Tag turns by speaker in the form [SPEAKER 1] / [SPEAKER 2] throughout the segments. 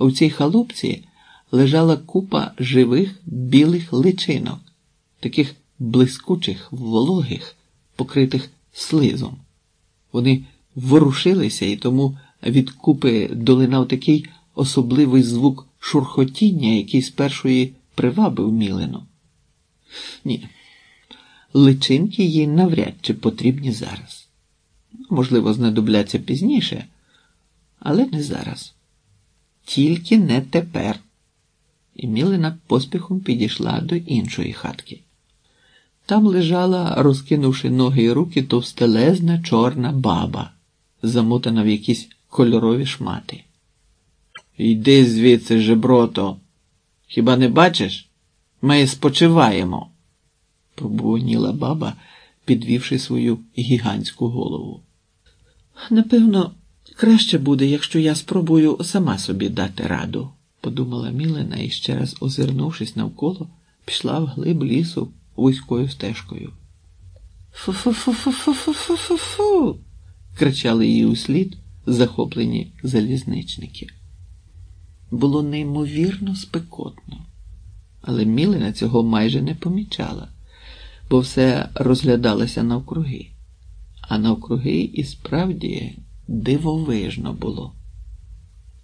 [SPEAKER 1] У цій халупці лежала купа живих білих личинок, таких блискучих, вологих, покритих слизом. Вони ворушилися, і тому від купи долинав такий особливий звук шурхотіння, який спершу її привабив Мілину. Ні, личинки їй навряд чи потрібні зараз. Можливо, знадобляться пізніше, але не зараз. Тільки не тепер. І Мілина поспіхом підійшла до іншої хатки. Там лежала, розкинувши ноги і руки, товстелезна чорна баба, замотана в якісь кольорові шмати. Йди звідси, жеброто. Хіба не бачиш? Ми спочиваємо, пробуоніла баба, підвівши свою гігантську голову. Напевно, краще буде, якщо я спробую сама собі дати раду, подумала Мілина і ще раз, озирнувшись навколо, пішла в глиб лісу вузькою стежкою. фу фу фу фу фу фу фу фу фу кричали їй услід захоплені залізничники. Було неймовірно спекотно, але Мілина цього майже не помічала, бо все розглядалося навкруги, а навкруги і справді дивовижно було.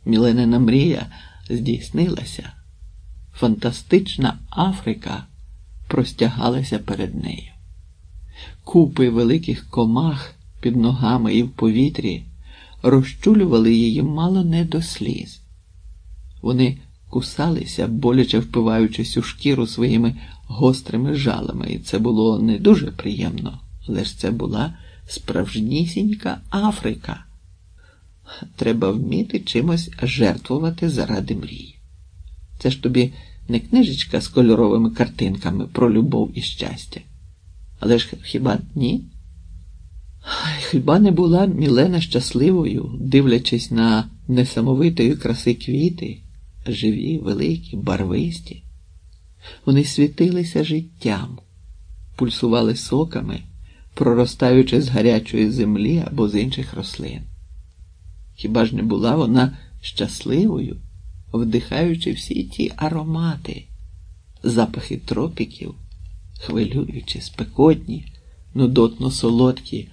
[SPEAKER 1] Міленина мрія здійснилася. Фантастична Африка простягалася перед нею. Купи великих комах під ногами і в повітрі розчулювали її мало не до сліз. Вони кусалися, боляче впиваючись у шкіру своїми гострими жалами, і це було не дуже приємно, але ж це була справжнісінька Африка. Треба вміти чимось жертвувати заради мрії. Це ж тобі не книжечка з кольоровими картинками про любов і щастя. Але ж хіба ні? Хіба не була Мілена щасливою, дивлячись на несамовитої краси квіти, живі, великі, барвисті? Вони світилися життям, пульсували соками, проростаючи з гарячої землі або з інших рослин. Хіба ж не була вона щасливою, вдихаючи всі ті аромати, запахи тропіків, хвилюючі, спекотні, нудотно солодкі,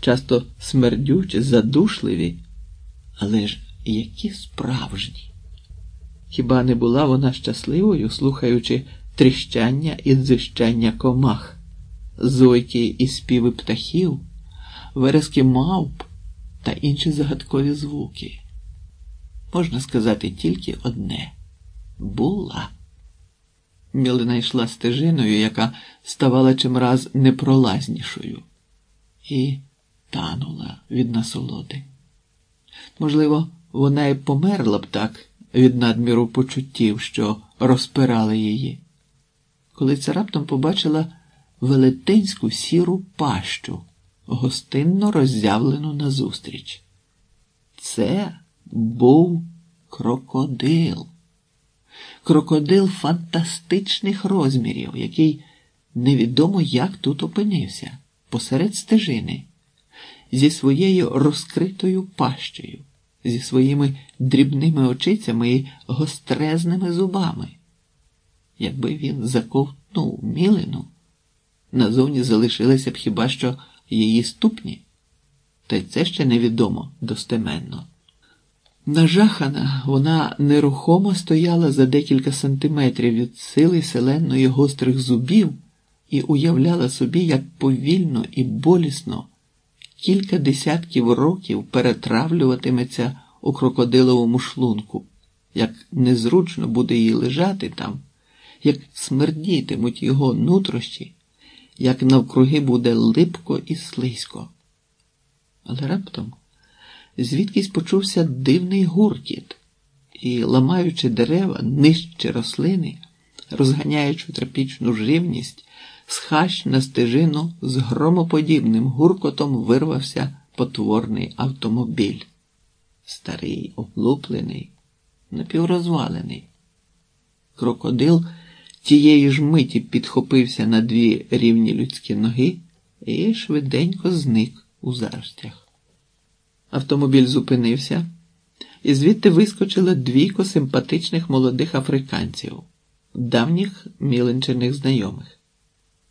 [SPEAKER 1] часто смердючі, задушливі, але ж які справжні? Хіба не була вона щасливою, слухаючи тріщання і дзищання комах, зойки і співи птахів, верески мавп та інші загадкові звуки? Можна сказати тільки одне була. Мілина йшла стежиною, яка ставала чимраз непролазнішою, і танула від насолоди. Можливо, вона й померла б так від надміру почуттів, що розпирали її, коли це раптом побачила велетенську сіру пащу, гостинно роззявлену назустріч. Це був крокодил. Крокодил фантастичних розмірів, який невідомо як тут опинився, посеред стежини, зі своєю розкритою пащею, зі своїми дрібними очицями і гострезними зубами. Якби він заковтнув мілину, назовні залишилися б хіба що її ступні, та й це ще невідомо достеменно. Нажахана, вона нерухомо стояла за декілька сантиметрів від сили селенної гострих зубів і уявляла собі, як повільно і болісно кілька десятків років перетравлюватиметься у крокодиловому шлунку, як незручно буде їй лежати там, як смердітимуть його нутрощі, як навкруги буде липко і слизько. Але раптом звідкись почувся дивний гуркіт, і, ламаючи дерева, нижче рослини, розганяючи тропічну живність, з хащ на стежину з громоподібним гуркотом вирвався потворний автомобіль. Старий, облуплений, напіврозвалений. Крокодил тієї ж миті підхопився на дві рівні людські ноги і швиденько зник у заростях. Автомобіль зупинився, і звідти вискочило двійко симпатичних молодих африканців, давніх міленчених знайомих.